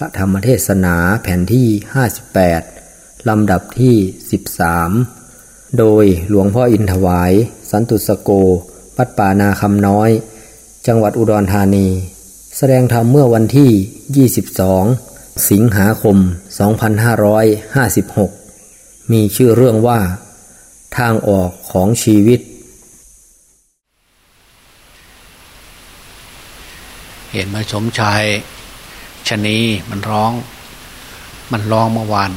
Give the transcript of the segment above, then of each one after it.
ระธรรมเทศนาแผ่นที่ 58 ลำดับที่ 13 โดยหลวงพ่ออินถวาย สันตุสโก วัดป่านาคำน้อย จังหวัดอุดรธานี แสดงธรรมเมื่อวันที่ 22 สิงหาคม 2556 มีชื่อเรื่องว่า ทางออกของชีวิต เห็นไหมสมชาย ชนีมันร้อง มันร้องเมื่อวาน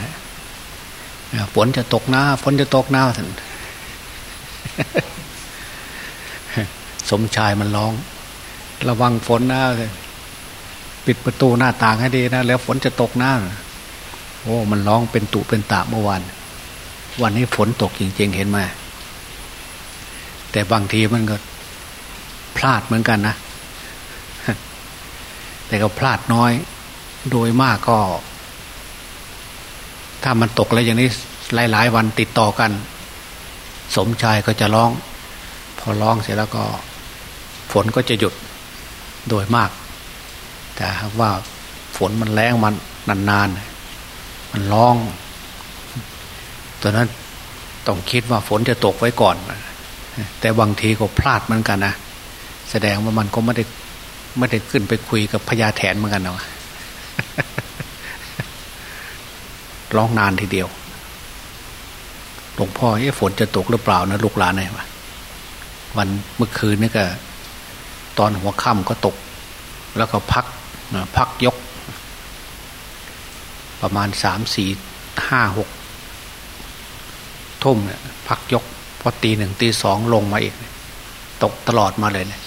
ฝนจะตกหน้าฝนจะตกหน้าท่านสมชายมันร้อง ระวังฝนหน้าปิดประตูหน้าต่างให้ดีนะแล้วฝนจะตกหน้าโอ้มันร้องเป็นตุเป็นตะเมื่อวานวันนี้ฝนตกจริง ๆ เห็นไหมแต่บางทีมันก็พลาดเหมือนกันนะ แต่ก็พลาดน้อย โดยมากก็ ถ้ามันตกแล้วอย่างนี้หลาย ๆ วันติดต่อกัน สมชายก็จะร้อง พอร้องเสร็จแล้วก็ฝนก็จะหยุดโดยมาก แต่หากว่าฝนมันแรงมันนานๆ มันร้องตอนนั้นต้องคิดว่าฝนจะตกไว้ก่อน แต่บางทีก็พลาดเหมือนกันนะแสดงว่ามันก็ไม่ได้ไม่ได้ขึ้นไปคุยกับพญาแถนเหมือนกันเนาะ ร้องนานทีเดียว หลวงพ่อเอ๊ะฝนจะตกหรือเปล่านะลูกหลานเนี่ยวะวันเมื่อคืนนี่ก็ ตอนหัวค่ำก็ตก แล้วก็พักพักยก ประมาณสามสี่ห้าหกทุ่มเนี่ยพักยกพอตีหนึ่งตีสองลงมาอีก ตกตลอดมาเลยเนี่ย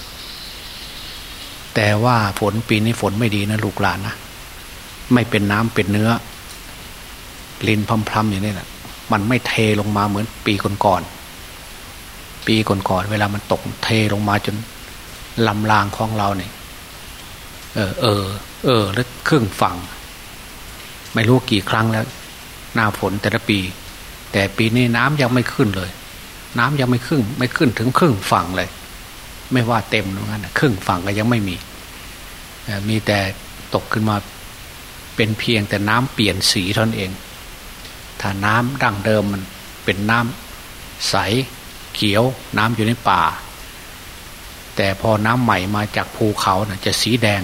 แต่ว่าฝนปีนี้ฝนไม่ดีนะลูกหลานนะ ไม่เป็นน้ำเป็นเนื้อ ลินพรำๆอย่างนี้แหละมันไม่เทลงมาเหมือนปีก่อนๆปีก่อนๆเวลามันตกเทลงมาจนลำรางของเราเนี่ยเออเออ เออ แล้วครึ่งฝั่ง ไม่รู้กี่ครั้งแล้ว หน้าฝนแต่ละปี แต่ปีนี้น้ำยังไม่ขึ้นเลย น้ำยังไม่ครึ่งไม่ขึ้นถึงครึ่งฝั่งเลย ไม่ว่าเต็มตรงนั้นครึ่งฝั่งก็ยังไม่มีมีแต่ตกขึ้นมา เป็นเพียงแต่น้ำเปลี่ยนสีเท่านั้นเอง ถ้าน้ำดั้งเดิมมันเป็นน้ำใสเขียวน้ำอยู่ในป่า แต่พอน้ำใหม่มาจากภูเขานะ่ะจะสีแดง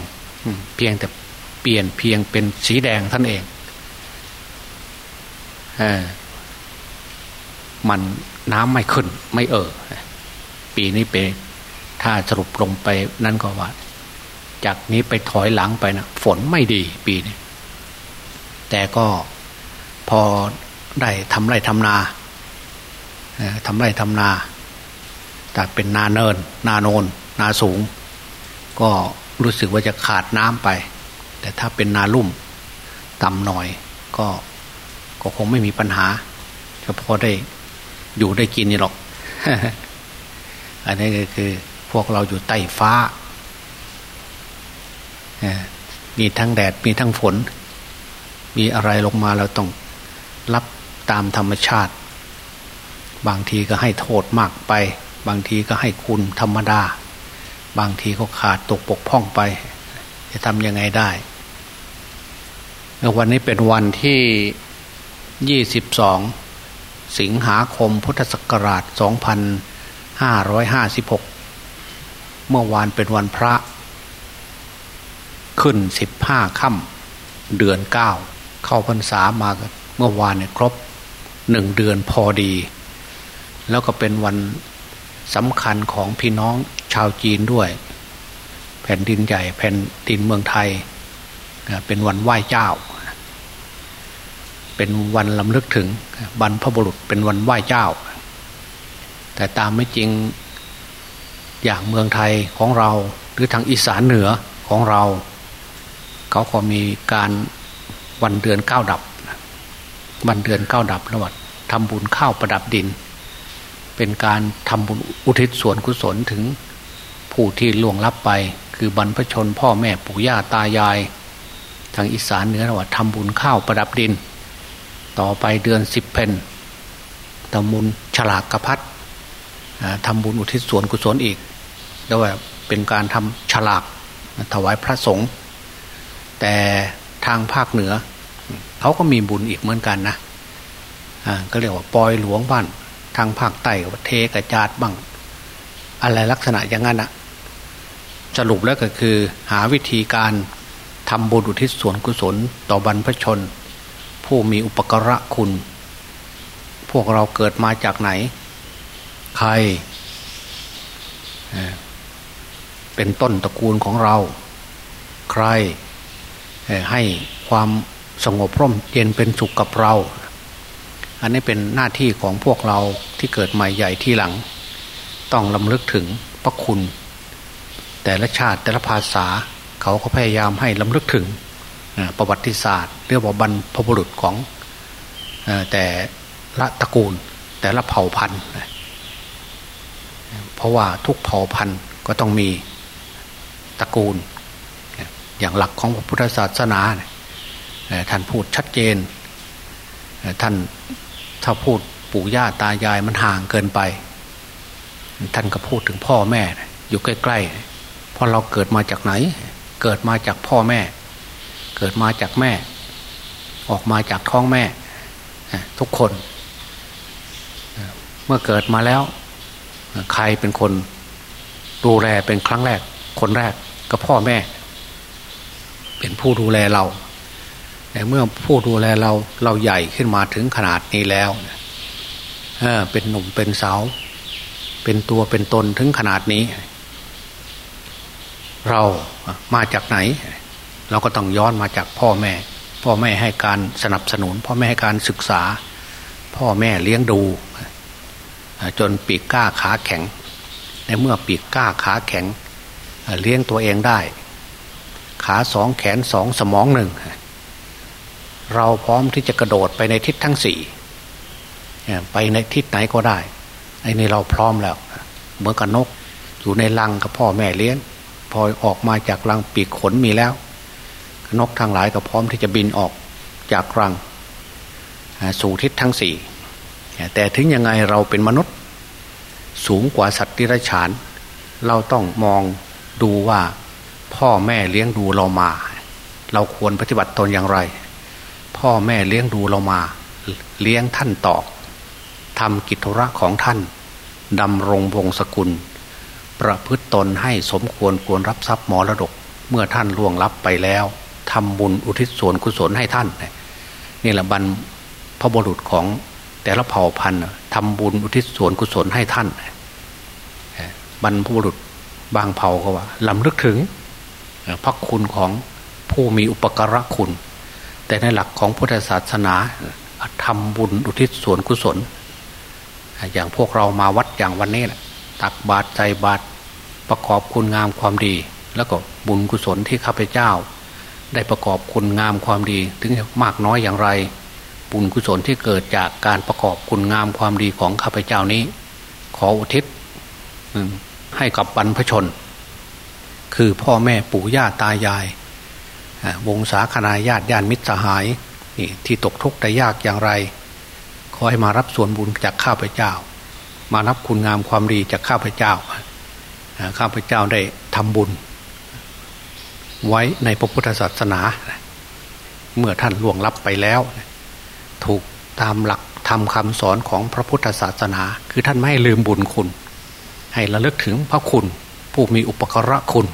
เพียงแต่เปลี่ยนเพียงเป็นสีแดงท่านเองเออมันน้ำไม่ขึ้น ไม่เออปีนี้เป็นถ้าสรุปลงไปนั่นก็ว่า จากนี้ไปถอยหลังไปนะฝนไม่ดีปีนี้ แต่ก็พอได้ทำไรทำนาทำไรทำนาแต่เป็นนาเนิน นาโนน นาสูง ก็รู้สึกว่าจะขาดน้ำไป แต่ถ้าเป็นนาลุ่มต่ำหน่อย ก็ก็คงไม่มีปัญหาเฉพาะได้อยู่ได้กินนี่หรอก อันนี้ก็คือพวกเราอยู่ใต้ฟ้ามีทั้งแดดมีทั้งฝน มีอะไรลงมาเราต้องรับตามธรรมชาติ บางทีก็ให้โทษมากไป บางทีก็ให้คุณธรรมดา บางทีก็ขาดตกปกพ่องไป จะทำยังไงได้ วันนี้เป็นวันที่ยี่สิบสองสิงหาคมพุทธศักราชสองพันห้าร้อยห้าสิบหกเมื่อวานเป็นวันพระ ขึ้นสิบห้าค่ำเดือนเก้า เข้าพรรษามาเมื่อวานเนี่ยครบหนึ่งเดือนพอดี แล้วก็เป็นวันสำคัญของพี่น้องชาวจีนด้วย แผ่นดินใหญ่แผ่นดินเมืองไทย เป็นวันไหว้เจ้า เป็นวันลำลึกถึงบรรพบุรุษเป็นวันไหว้เจ้า แต่ตามไม่จริงอย่างเมืองไทยของเราหรือทางอีสานเหนือของเรา เขาก็มีการ วันเดือนเก้าดับ วันเดือนเก้าดับระหว่างทำบุญข้าวประดับดิน เป็นการทำบุญอุทิศส่วนกุศลถึงผู้ที่ล่วงลับไป คือบรรพชนพ่อแม่ปู่ย่าตายาย ทางอีสานเหนือระหว่างทำบุญข้าวประดับดิน ต่อไปเดือนสิบเพนตำมุนฉลากกระพัดทำบุญอุทิศส่วนกุศลอีกแล้วว่าเป็นการทำฉลากถวายพระสงฆ์แต่ทางภาคเหนือ เขาก็มีบุญอีกเหมือนกันนะอ่าก็เรียกว่าปอยหลวงบ้านทางภาคใต้เทกระจาดบ้าง อะไรลักษณะอย่างนั้นอะสรุปแล้วก็คือ หาวิธีการทำบุญอุทิศส่วนกุศล ต่อบรรพชน ผู้มีอุปกระคุณ พวกเราเกิดมาจากไหน ใคร เป็นต้นตระกูลของเรา ใครให้ความ สงบร่มเย็นเป็นสุขกับเรา อันนี้เป็นหน้าที่ของพวกเราที่เกิดใหม่ใหญ่ที่หลัง ต้องลำลึกถึงพระคุณ แต่ละชาติแต่ละภาษาเขาก็พยายามให้ลำลึกถึงประวัติศาสตร์เรียกว่าบรรพบุรุษของแต่ละตระกูลแต่ละเผ่าพันธุ์เพราะว่าทุกเผ่าพันธุ์ก็ต้องมีตระกูล อย่างหลักของพระพุทธศาสนา ท่านพูดชัดเจน ท่านถ้าพูดปู่ย่าตายายมันห่างเกินไป ท่านก็พูดถึงพ่อแม่ อยู่ใกล้ๆเพราะเราเกิดมาจากไหน เกิดมาจากพ่อแม่ เกิดมาจากแม่ ออกมาจากท้องแม่ ทุกคน เมื่อเกิดมาแล้ว ใครเป็นคนดูแลเป็นครั้งแรก คนแรกก็พ่อแม่ เป็นผู้ดูแลเรา แต่เมื่อผู้ดูแลเราเราใหญ่ขึ้นมาถึงขนาดนี้แล้วเออเป็นหนุ่มเป็นสาว เป็นตัวเป็นตนถึงขนาดนี้ เรามาจากไหน เราก็ต้องย้อนมาจากพ่อแม่ พ่อแม่ให้การสนับสนุน พ่อแม่ให้การศึกษา พ่อแม่เลี้ยงดู จนปีกกล้าขาแข็ง ในเมื่อปีกกล้าขาแข็ง เลี้ยงตัวเองได้ ขาสองแขนสองสมองหนึ่ง เราพร้อมที่จะกระโดดไปในทิศทั้งสี่ไปในทิศไหนก็ได้ไอ้นี่เราพร้อมแล้วเหมือนกับนก อยู่ในรังกับพ่อแม่เลี้ยงพอออกมาจากรังปีกขนมีแล้ว นกทางหลายก็พร้อมที่จะบินออกจากรังสู่ทิศทั้งสี่แต่ถึงยังไงเราเป็นมนุษย์ สูงกว่าสัตว์ที่ไรฉาน เราต้องมองดูว่าพ่อแม่เลี้ยงดูเรามา เราควรปฏิบัติตนอย่างไร พ่อแม่เลี้ยงดูเรามา เลี้ยงท่านต่อทำกิจธุระของท่านดำรงวงศกุล ประพฤติตนให้สมควรควรรับทรัพย์มรดก เมื่อท่านล่วงลับไปแล้วทำบุญอุทิศส่วนกุศลให้ท่านนี่แหละบรรพบุรุษของแต่ละเผ่าพันธุ์ทำบุญอุทิศส่วนกุศลให้ท่านบรรพบุรุษบางเผ่าก็ว่าลำลึกถึงพระคุณของผู้มีอุปการะคุณ แต่ในหลักของพุทธศาสนาทำบุญอุทิศส่วนกุศล อย่างพวกเรามาวัดอย่างวันนี้แหละตักบาตรใจบาตรประกอบคุณงามความดี แล้วก็บุญกุศลที่ข้าพเจ้า ได้ประกอบคุณงามความดี ถึงมากน้อยอย่างไร บุญกุศลที่เกิดจากการประกอบคุณงามความดีของข้าพเจ้านี้ ขออุทิศให้กับบรรพชน คือพ่อแม่ปู่ย่าตายาย วงศาคณาญาติญาติมิตรสหายนี่ที่ตกทุกข์ได้ยากอย่างไร ขอให้มารับส่วนบุญจากข้าพเจ้า มารับคุณงามความดีจากข้าพเจ้าข้าพเจ้าได้ทำบุญ ไว้ในพระพุทธศาสนา เมื่อท่านล่วงลับไปแล้ว ถูกตามหลักทำคำสอนของพระพุทธศาสนา คือท่านไม่ให้ลืมบุญคุณ ให้ระลึกถึงพระคุณ ผู้มีอุปกระคุณ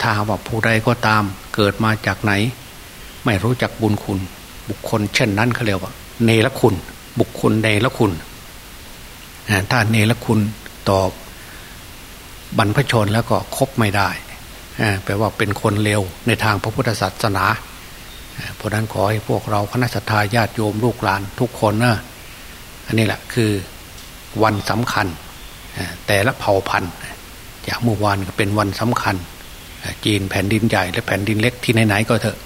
ถ้าว่าผู้ใดก็ตาม เกิดมาจากไหน ไม่รู้จักบุญคุณ บุคคลเช่นนั้นเขาเรียกว่า เนรคุณ บุคคลเนรคุณถ้าเนรคุณตอบบรรพชนแล้วก็คบไม่ได้แปลว่าเป็นคนเลวในทางพระพุทธศาสนาเพราะนั้นขอให้พวกเราคณะสัตยาญาติโยมลูกหลานทุกคนนะอันนี้แหละคือวันสำคัญแต่ละเผ่าพันธุ์จากเมื่อวานก็เป็นวันสำคัญ จีนแผ่นดินใหญ่และแผ่นดินเล็กที่ไหนๆก็เถอะ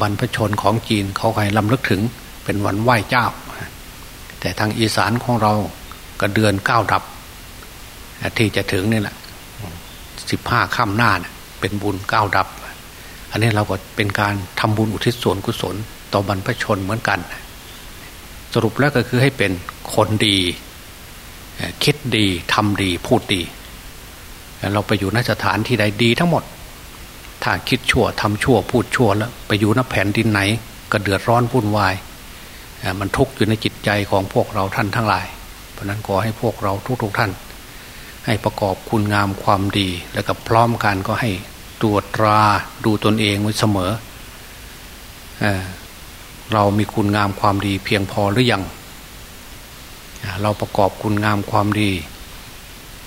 บรรพชนของจีนเขาใครลำลึกถึงเป็นวันไหว้เจ้า แต่ทางอีสานของเราก็เดือนเก้าดับ ที่จะถึงนี่แหละสิบห้าค่ำหน้าเป็นบุญเก้าดับ อันนี้เราก็เป็นการทำบุญอุทิศส่วนกุศล ต่อบรรพชนเหมือนกัน สรุปแล้วก็คือให้เป็นคนดี คิดดีทำดีพูดดี เราไปอยู่นสถานที่ใดดีทั้งหมด ถ้าคิดชั่วทำชั่วพูดชั่วแล้ว ไปอยู่ณแผ่นดินไหน ก็เดือดร้อนวุ่นวาย มันทุกข์อยู่ในจิตใจของพวกเราท่านทั้งหลาย เพราะนั้นขอให้พวกเราทุกๆท่าน ให้ประกอบคุณงามความดี แล้วก็พร้อมกันก็ให้ตรวจตราดูตนเองไว้เสมอเอเรามีคุณงามความดีเพียงพอหรือยัง เราประกอบคุณงามความดี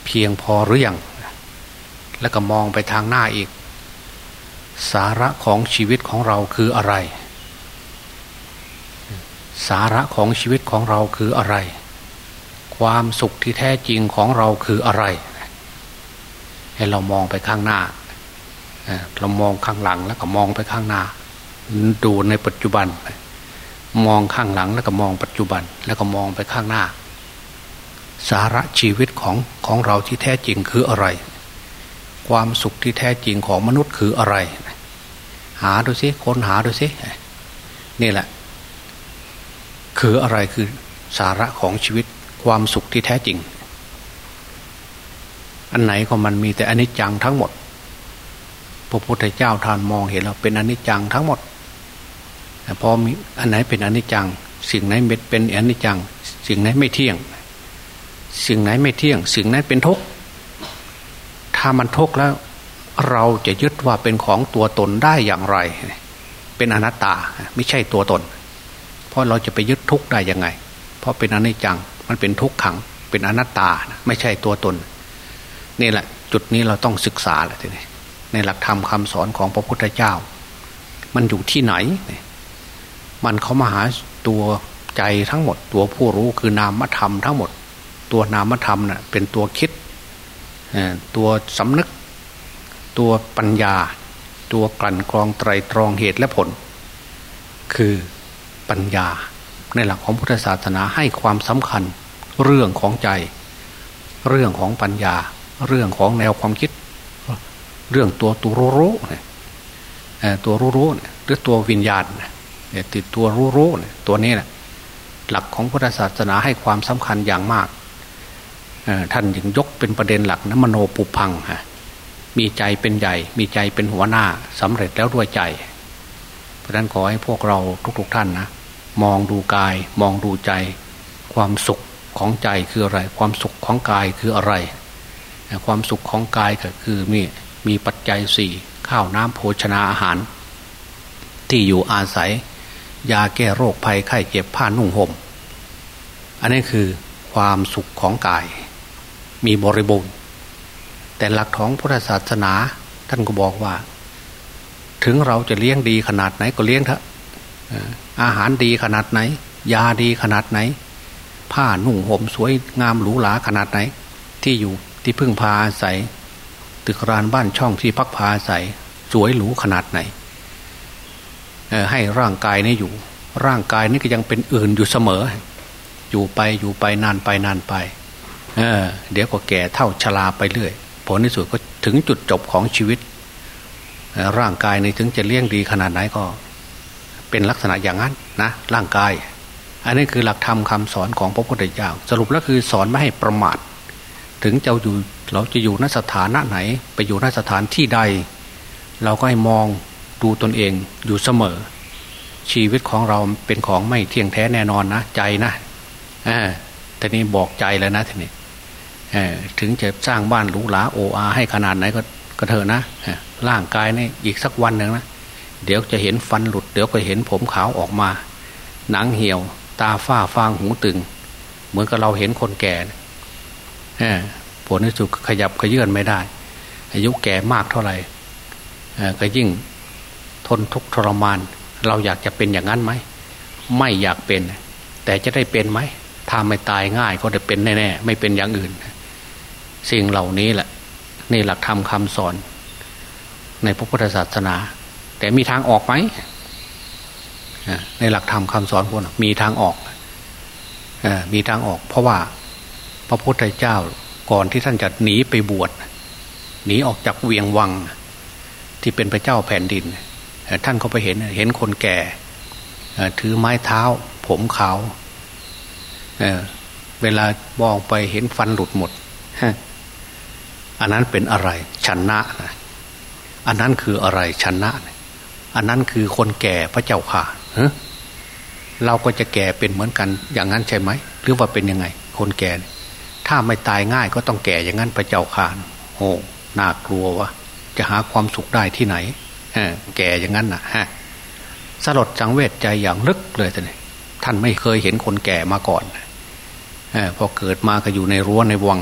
เพียงพอหรือยัง แล้วก็มองไปทางหน้าอีก สาระของชีวิตของเราคืออะไร สาระของชีวิตของเราคืออะไร ความสุขที่แท้จริงของเราคืออะไร ให้เรามองไปข้างหน้าเรามองข้างหลังแล้วก็มองไปข้างหน้า ดูในปัจจุบัน มองข้างหลังแล้วก็มองปัจจุบัน แล้วก็มองไปข้างหน้า สาระชีวิตของของเราที่แท้จริงคืออะไร ความสุขที่แท้จริงของมนุษย์คืออะไร หาดูสิค้นหาดูสินี่แหละ คืออะไรคือสาระของชีวิตความสุขที่แท้จริง อันไหนก็มันมีแต่อนิจจังทั้งหมด พระพุทธเจ้าทานมองเห็นเราเป็นอนิจจังทั้งหมดพอมีอันไหนเป็นอนิจจัง สิ่งไหนเป็นอนิจจัง สิ่งไหนไม่เที่ยง สิ่งไหนไม่เที่ยง สิ่งนั้นเป็นทุกข์ ถ้ามันทุกข์แล้ว เราจะยึดว่าเป็นของตัวตนได้อย่างไร เป็นอนัตตาไม่ใช่ตัวตน เพราะเราจะไปยึดทุกข์ได้ยังไง เพราะเป็นอนิจจังมันเป็นทุกขัง เป็นอนัตตาไม่ใช่ตัวตนนี่แหละ จุดนี้เราต้องศึกษาแหละทีนี้ในหลักธรรมคาสอนของพระพุทธเจ้า มันอยู่ที่ไหน มันเขามาหาตัวใจทั้งหมด ตัวผู้รู้คือนามธรรมทั้งหมด ตัวนามธรรมนะ่ะเป็นตัวคิด ตัวสำนึก ตัวปัญญา ตัวกลั่นกรองไตรตรองเหตุและผล คือปัญญาในหลักของพุทธศาสนาให้ความสำคัญเรื่องของใจ เรื่องของปัญญา เรื่องของแนวความคิด เรื่องตัวตัวรู้รู้เนี่ยตัวรู้รู้เนี่ยหรือตัววิญญาณเนี่ยติดตัวรู้รู้เนี่ยตัวนี้แหละหลักของพุทธศาสนาให้ความสำคัญอย่างมาก ท่านยังยกเป็นประเด็นหลักนะมโนปุพังฮะมีใจเป็นใหญ่ มีใจเป็นหัวหน้าสำเร็จแล้วด้วยใจ เพราะนั้นขอให้พวกเราทุก ๆ ท่านนะมองดูกายมองดูใจ ความสุขของใจคืออะไร ความสุขของกายคืออะไร ความสุขของกายก็คือมีมีปัจจัยสี่ข้าวน้ำโภชนาอาหาร ที่อยู่อาศัย ยาแก้โรคภัยไข้เจ็บผ้านุ่งห่ม อันนี้คือความสุขของกาย มีบริบูรณ์ แต่หลักของพุทธศาสนา ท่านก็บอกว่า ถึงเราจะเลี้ยงดีขนาดไหนก็เลี้ยงเถอะอาหารดีขนาดไหน ยาดีขนาดไหน ผ้าหนุ่งห่มสวยงามหรูหราขนาดไหน ที่อยู่ที่พึ่งพาอาศัย ตึกรานบ้านช่องที่พักพาใส่สวยหรูขนาดไหนให้ร่างกายนี้อยู่ ร่างกายนี้ก็ยังเป็นอื่นอยู่เสมอ อยู่ไปอยู่ไปนานไปนานไป เเดี๋ยวก็แก่เท่าชราไปเรื่อย ผลที่สุดก็ถึงจุดจบของชีวิต ร่างกายในถึงจะเลี้ยงดีขนาดไหนก็ เป็นลักษณะอย่างนั้นนะร่างกาย อันนี้คือหลักธรรมคาสอนของพระพุทธเจ้าสรุปแล้วคือสอนไม่ให้ประมาท ถึงจะอยู่เราจะอยู่นสถานะไหน ไปอยู่นสถานที่ใด เราก็ให้มองดูตนเองอยู่เสมอ ชีวิตของเราเป็นของไม่เที่ยงแท้แน่นอนนะใจนะแต่นี้บอกใจแล้วนะทีนี้ ถึงจะสร้างบ้านหรูหราโออาให้ขนาดไหนก็ก็เถอะนะร่างกายนี่อีกสักวันหนึ่งนะเดี๋ยวจะเห็นฟันหลุด เดี๋ยวก็เห็นผมขาวออกมา หนังเหี่ยว ตาฝ้าฟางหูตึง เหมือนกับเราเห็นคนแก่ผลที่สุดขยับขยื่นไม่ได้ อายุแก่มากเท่าไหร่ก็ยิ่งทนทุกข์ทรมาน เราอยากจะเป็นอย่างนั้นไหมไม่อยากเป็น แต่จะได้เป็นไหมถ้าไม่ตายง่ายก็จะเป็นแน่ๆไม่เป็นอย่างอื่น สิ่งเหล่านี้แหละในหลักธรรมคาสอน ในพระพุทธศาสนา แต่มีทางออกไหมในหลักธรรมคาสอนพวกนมีทางออกมีทางออก เพราะว่าพระพุทธเจ้าก่อนที่ท่านจะหนีไปบวชหนีออกจากเวียงวัง ที่เป็นพระเจ้าแผ่นดิน ท่านเขาไปเห็นเห็นคนแก่ถือไม้เท้า ผมขาวเเวลามองไปเห็นฟันหลุดหมด อันนั้นเป็นอะไรชนะนะอันนั้นคืออะไรชนะอันนั้นคือคนแก่พระเจ้าค่ะเเราก็จะแก่เป็นเหมือนกันอย่างนั้นใช่ไหม หรือว่าเป็นยังไง คนแก่ ถ้าไม่ตายง่ายก็ต้องแก่อย่างนั้นพระเจ้าค่ะโอ้น่ากลัววะจะหาความสุขได้ที่ไหนแก่อย่างนั้นนะฮะสลดจังเวทใจอย่างลึกเลยท่านท่านไม่เคยเห็นคนแก่มาก่อนอพอเกิดมาก็อยู่ในรั้วในวัง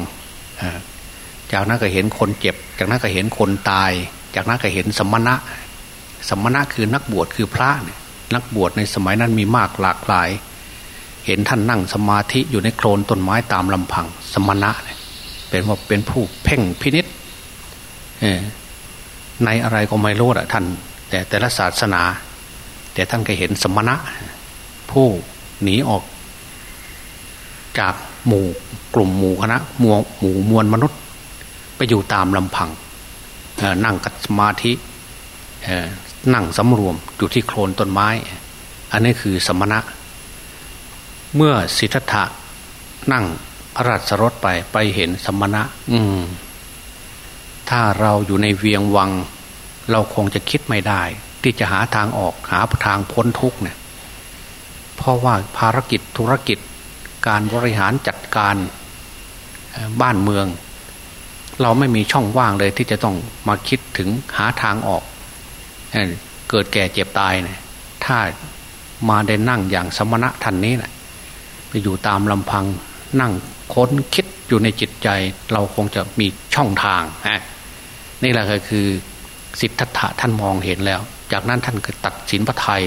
จากนั้นก็เห็นคนเจ็บ จากนั้นก็เห็นคนตาย จากนั้นก็เห็นสมณะ สมณะคือนักบวชคือพระเนี่ยนักบวชในสมัยนั้นมีมากหลากหลาย เห็นท่านนั่งสมาธิอยู่ในโคลนต้นไม้ตามลำพัง สมณะเนี่ยเป็นว่าเป็นผู้เพ่งพินิษในอะไรก็ไม่รู้อะท่าน แต่แต่ละศาสนา แต่ท่านก็เห็นสมณะ ผู้หนีออก จากหมู่กลุ่มหมู่คณะหมู่หมู่มวลมนุษย์ ไปอยู่ตามลำพังนั่งกัสมาธินั่งสำรวมอยู่ที่โคลนต้นไม้ อันนี้คือสมณะ เมื่อสิทธัตถะนั่งอรัศรถไปไปเห็นสมณะ อืม ถ้าเราอยู่ในเวียงวัง เราคงจะคิดไม่ได้ ที่จะหาทางออกหาทางพ้นทุกเนี่ยเพราะว่าภารกิจธุรกิจการบริหารจัดการบ้านเมือง เราไม่มีช่องว่างเลยที่จะต้องมาคิดถึงหาทางออก เกิดแก่เจ็บตายเนี่ยถ้ามาได้นั่งอย่างสมณะท่านนี้นะไปอยู่ตามลำพังนั่งค้นคิดอยู่ในจิตใจ เราคงจะมีช่องทางฮะนี่แหละก็คือสิทธัตถะท่านมองเห็นแล้ว จากนั้นท่านก็ตัดสินพระไทย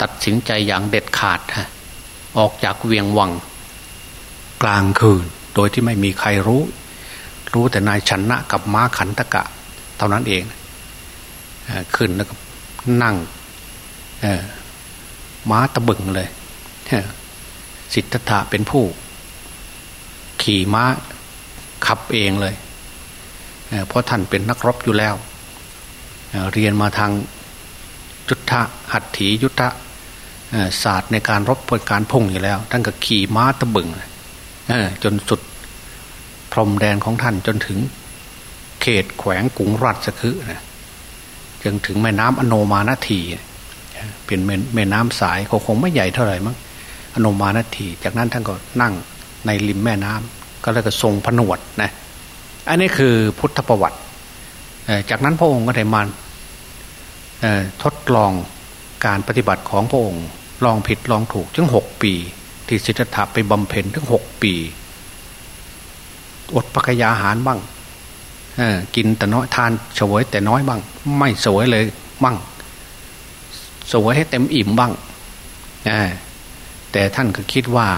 ตัดสินใจอย่างเด็ดขาดฮะออกจากเวียงวัง กลางคืน โดยที่ไม่มีใครรู้ รู้แต่นายชนะกับม้าขันตะกะ เท่านั้นเองขึ้นแล้วก็นั่งม้าตะบึงเลยสิทธัตถะเป็นผู้ ขี่ม้าขับเองเลยเพราะท่านเป็นนักรบอยู่แล้ว เรียนมาทางยุทธะหัตถียุทธะศาสตร์ในการรบเป็นการพุ่งอยู่แล้วท่านก็ขี่ม้าตะบึงจนสุด รมแดนของท่านจนถึง เขตแขวงกรุงราชคฤห์นะจนถึงแม่น้ำอโนมานาทีเป็นแม่น้ำสายเขาคงไม่ใหญ่เท่าไหร่มั้งอโนมานาที จากนั้นท่านก็นั่งในริมแม่น้ำก็เลยก็ทรงผนวดนะอันนี้คือพุทธประวัติ จากนั้นพระองค์ก็ได้มาทดลองการปฏิบัติของพระองค์ ลองผิดลองถูกถึงหกปี ที่สิทธัตถะไปบำเพ็ญถึงหกปี อดปักยาหารบ้างกินแต่น้อยทานสวยแต่น้อยบ้าง ไม่สวยเลยบ้างสวยให้เต็มอิ่มบ้างแต่ท่านก็คิดว่า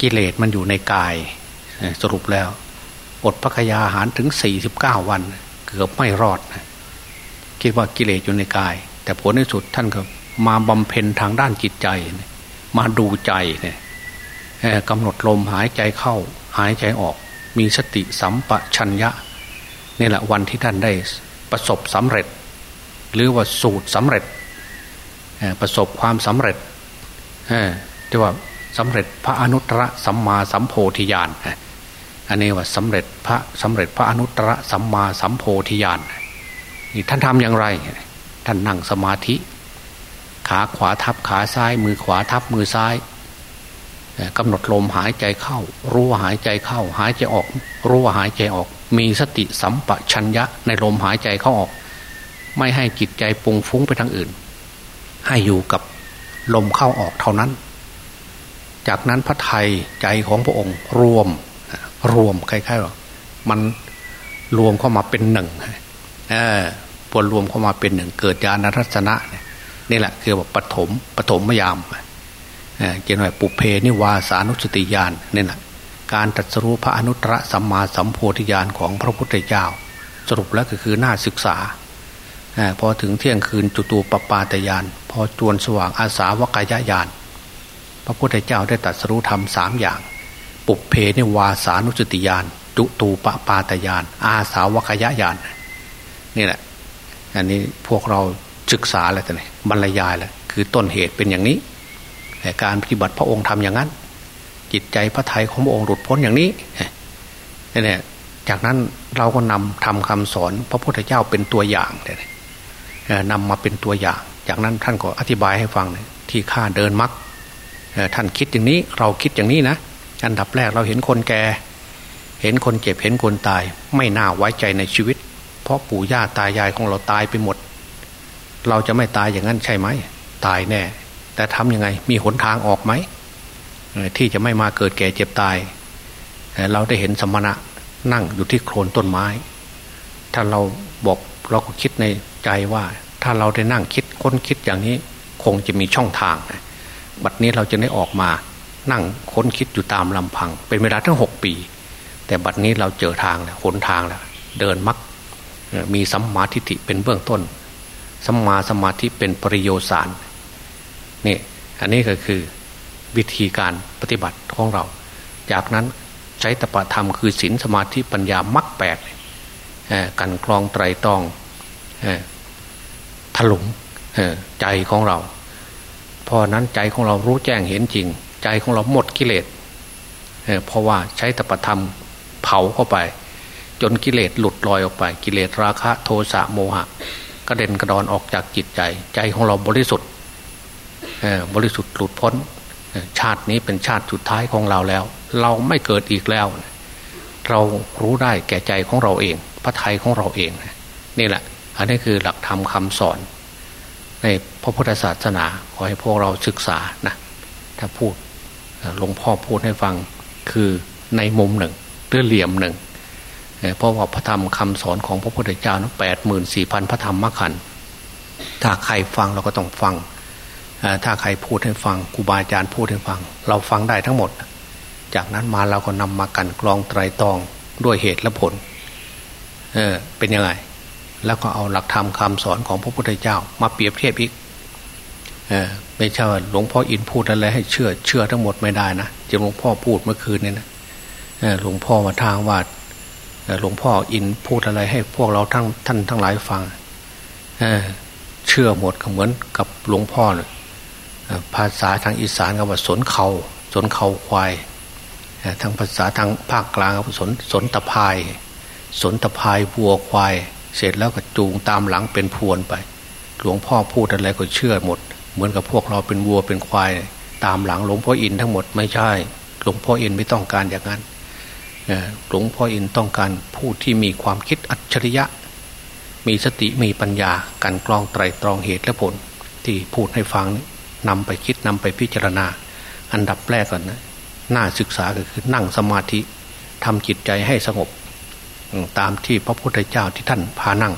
กิเลสมันอยู่ในกายสรุปแล้ว อดพักยาอาหารถึงสี่สิบเก้าวัน เกือบไม่รอดคิดว่ากิเลสอยู่ในกาย แต่ผลในสุดท่านก็มาบำเพ็ญทางด้านจิตใจ มาดูใจเนี่ยกำหนดลมหายใจเข้า หายใจออก มีสติสัมปชัญญะนี่แหละวันที่ท่านได้ประสบสำเร็จ หรือว่าสูตรสำเร็จประสบความสำเร็จที่ว่าสำเร็จพระอนุตตรสัมมาสัมโพธิญาณอันนี้ว่าสำเร็จพระสำเร็จพระอนุตตรสัมมาสัมโพธิญาณนี่ท่านทำอย่างไร ท่านนั่งสมาธิ ขาขวาทับขาซ้าย มือขวาทับมือซ้าย กำหนดลมหายใจเข้า รู้ว่าหายใจเข้า หายใจออก รู้ว่าหายใจออก มีสติสัมปชัญญะในลมหายใจเข้าออก ไม่ให้จิตใจปุงฟุ้งไปทางอื่น ให้อยู่กับลมเข้าออกเท่านั้น จากนั้นพระไทยใจของพระองค์ รวมรวมคล้ายๆว่ามันรวมเข้ามาเป็นหนึ่งเออพอรวมเข้ามาเป็นหนึ่งเกิดญาณรัตนะนี่แหละคือว่าปฐมปฐมยาม เกี่ยวกับปุเพนิวาสานุสติญาณนี่แหละการตัดสรู้พระอนุตตรสัมมาสัมโพธิญาณของพระพุทธเจ้า สรุปแล้วก็คือหน่าศึกษาพอถึงเที่ยงคืนจุตูปปาตยาน พอจวนสว่างอาสาวกายญาณพระพุทธเจ้าได้ตัดสรู้ธรรมสามอย่าง ปุเพนิวาสานุสติญาณจุตูปปาตยาน อาสาวกายญาณนี่แหละอันนี้พวกเราศึกษาแล้วแต่ไหนบรรยายแล้วคือต้นเหตุเป็นอย่างนี้ การปฏิบัติพระองค์ทำอย่างนั้น จิตใจพระไทยของพระองค์หลุดพ้นอย่างนี้เนี่ยจากนั้นเราก็นำทำคำสอนพระพุทธเจ้าเป็นตัวอย่างเลยนำมาเป็นตัวอย่าง จากนั้นท่านก็อธิบายให้ฟังที่ข้าเดินมักท่านคิดอย่างนี้เราคิดอย่างนี้นะอันดับแรกเราเห็นคนแก่ เห็นคนเจ็บเห็นคนตาย ไม่น่าไว้ใจในชีวิต เพราะปู่ย่าตายายของเราตายไปหมด เราจะไม่ตายอย่างนั้นใช่ไหม ตายแน่ แต่ทำยังไง มีหนทางออกไหมที่จะไม่มาเกิดแก่เจ็บตาย เราได้เห็นสมณะนั่งอยู่ที่โคลนต้นไม้ ถ้าเราบอกเราก็คิดในใจว่า ถ้าเราได้นั่งคิดค้นคิดอย่างนี้ คงจะมีช่องทาง บัดนี้เราจะได้ออกมา นั่งค้นคิดอยู่ตามลำพัง เป็นเวลาทั้งหกปี แต่บัดนี้เราเจอทางแล้วหนทางแล้ว เดินมักมีสัมมาทิฏฐิเป็นเบื้องต้นสัมมาสมาธิเป็นปริโยสาร นี่อันนี้ก็คือวิธีการปฏิบัติของเรา จากนั้นใช้ตปะธรรมคือศีลสมาธิปัญญามักแปดกันกรองไตรตองถลุงใจของเรา พอนั้นใจของเรารู้แจ้งเห็นจริง ใจของเราหมดกิเลสเเพราะว่าใช้ตปะธรรมเผาเข้าไป จนกิเลสหลุดลอยออกไป กิเลสราคะโทสะโมหะ กระเด็นกระดอนออกจากจิตใจ ใจของเราบริสุทธิ์ บริสุทธิ์หลุดพ้น ชาตินี้เป็นชาติสุดท้ายของเราแล้ว เราไม่เกิดอีกแล้ว เรารู้ได้แก่ใจของเราเอง พระไทยของเราเองนี่แหละ อันนี้คือหลักธรรมคาสอน ในพระพุทธศาสนาขอให้พวกเราศึกษานะถ้าพูดหลวงพ่อพูดให้ฟังคือในมุมหนึ่งหรือเหลี่ยมหนึ่งเพราะว่าพระธรรมคำสอนของพระพุทธเจ้านะแปดหมื่นสี่พันพระธรรมมขันถ้าใครฟังเราก็ต้องฟัง ถ้าใครพูดให้ฟังครูบาอาจารย์พูดให้ฟัง เราฟังได้ทั้งหมด จากนั้นมาเราก็นำมากันกรองไตรตองด้วยเหตุและผลเออเป็นยังไง แล้วก็เอาหลักธรรมคาสอนของพระพุทธเจ้า มาเปรียบเทียบอีกเออไม่ใช่ว่าหลวงพ่ออินพูดอะไรให้เชื่อเชื่อทั้งหมดไม่ได้นะจะหลวงพ่อพูดเมื่อคืนนี่นะหลวงพ่อมาทางว่าหลวงพ่ออินพูดอะไรให้พวกเราทั้งท่านทั้งหลายฟังเเชื่อหมดก็เหมือนกับหลวงพ่อเลย ภาษาทางอีสานก็ว่าสนเขาสนเขาควายทางภาษาทางภาคกลางก็สนสนตะพาย สนตะพายวัวควาย เสร็จแล้วก็จูงตามหลังเป็นพวนไป หลวงพ่อพูดอะไรก็เชื่อหมด เหมือนกับพวกเราเป็นวัวเป็นควาย ตามหลังหลวงพ่ออินทั้งหมดไม่ใช่ หลวงพ่ออินไม่ต้องการอย่างนั้นหลวงพ่ออินต้องการผู้ที่มีความคิดอัจฉริยะ มีสติมีปัญญาการกรองไตรตรองเหตุและผล ที่พูดให้ฟังน นำไปคิดนำไปพิจารณา อันดับแรกก่อนนะน่าศึกษาก็คือนั่งสมาธิทำจิตใจให้สงบ ตามที่พระพุทธเจ้าที่ท่านพานั่ง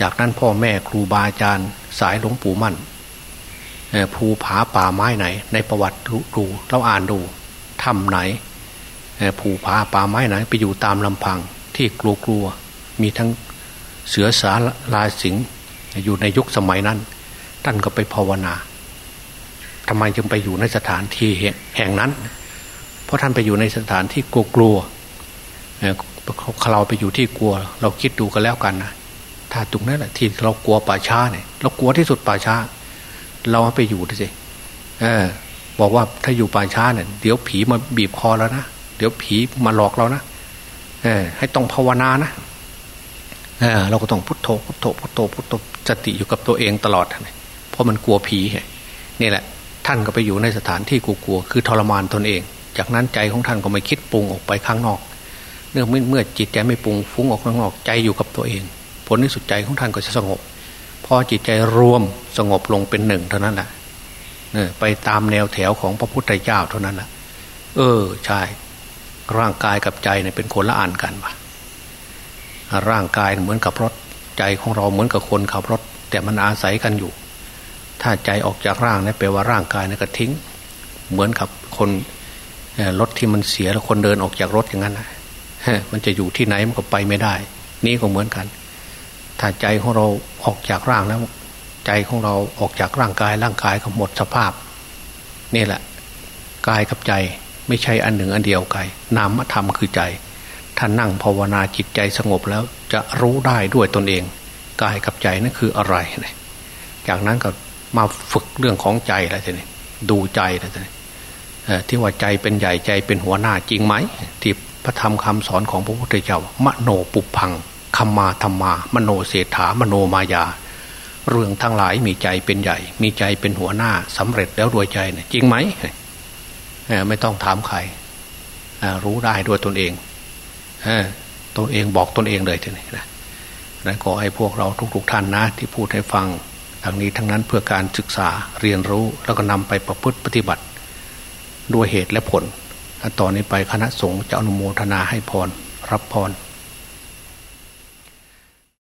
จากนั้นพ่อแม่ครูบาอาจารย์ สายหลวงปู่มั่นภูผาป่าไม้ไหน ในประวัติดูเราอ่านดูถ้ำไหนภูผาป่าไม้ไหน ไปอยู่ตามลำพังที่กลัวกลัวมีทั้งเสือสาลาสิงอยู่ในยุคสมัยนั้น ท่านก็ไปภาวนา ทำไมจึงไปอยู่ในสถานที่แห่งนั้น เพราะท่านไปอยู่ในสถานที่กลัวกลัวเราไปอยู่ที่กลัว เราคิดดูกันแล้วกันนะถ้าตรงนั้นแหละที่เรากลัวป่าช้าเนี่ยเรากลัวที่สุดป่าช้า เราไปอยู่ดิสิเออ บอกว่าถ้าอยู่ป่าช้าเนี่ยเดี๋ยวผีมาบีบคอแล้วนะเดี๋ยวผีมาหลอกเรานะเออ ให้ต้องภาวนานะเออเราก็ต้องพุทโธพุทโธพุทโธพุทโธสติอยู่กับตัวเองตลอดเพราะมันกลัวผีนี่แหละ ท่านก็ไปอยู่ในสถานที่กลัวๆคือทรมานตนเอง จากนั้นใจของท่านก็ไม่คิดปรุงออกไปข้างนอก เนื่องเมื่อจิตใจไม่ปรุงฟุ้งออกข้างนอกใจอยู่กับตัวเอง ผลที่สุดใจของท่านก็จะสงบ พอจิตใจรวมสงบลงเป็นหนึ่งเท่านั้นแหละไปตามแนวแถวของพระพุทธเจ้าเท่านั้นแหละเออใช่ร่างกายกับใจเนี่ยเป็นคนละอ่านกันปะร่างกายเหมือนกับรถ ใจของเราเหมือนกับคนขับรถ แต่มันอาศัยกันอยู่ ถ้าใจออกจากร่างเนี่ยแปลว่าร่างกายเนี่ยก็ทิ้ง เหมือนกับคนรถที่มันเสียแล้วคนเดินออกจากรถอย่างนั้นนะมันจะอยู่ที่ไหนมันก็ไปไม่ได้ นี่ก็เหมือนกัน ถ้าใจของเราออกจากร่างแล้ว ใจของเราออกจากร่างกาย ร่างกายก็หมดสภาพ นี่แหละกายกับใจไม่ใช่อันหนึ่งอันเดียวกันนามธรรมคือใจท่านนั่งภาวนาจิตใจสงบแล้วจะรู้ได้ด้วยตนเอง กายกับใจนั่นคืออะไร จากนั้นก็ มาฝึกเรื่องของใจอะไรทีนี้ดูใจอะไรทีนี้ที่ว่าใจเป็นใหญ่ใจเป็นหัวหน้าจริงไหมที่พระธรรมคำสอนของพระพุทธเจ้ามโนปุพังคัมมาธรรมา มโนเศรษฐามโนมายา เรื่องทั้งหลายมีใจเป็นใหญ่ มีใจเป็นหัวหน้าสำเร็จแล้วด้วยใจเนี่ยจริงไหมไม่ต้องถามใครรู้ได้ด้วยตนเองตนเองบอกตนเองเลยทีนี้นะและขอให้พวกเราทุกๆทท่านนะ ที่พูดให้ฟัง ทั้งนี้ทั้งนั้นเพื่อการศึกษาเรียนรู้แล้วก็นำไปประพฤติปฏิบัติ ด้วยเหตุและผลต่อนนี้ไปคณะสงฆ์จะอนุโมทนาให้พร รับพร